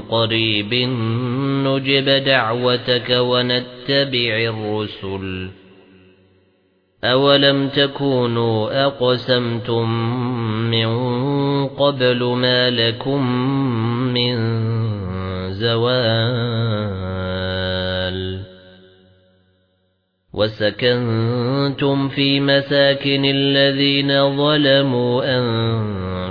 قريب نجب دعوتك ونتبع الرسل. أولم تكونوا أقسمتم من قبل ما لكم من زوال؟ وسكنتم في مساكن الذين ظلموا أنفسهم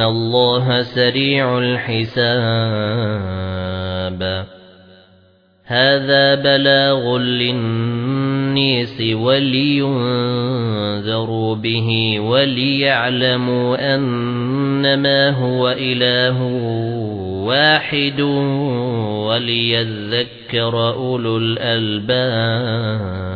الله سريع الحساب هذا بلاغ للنيس ولينذروا به وليعلموا أنما هو إله واحد وليذكر أولو الألباب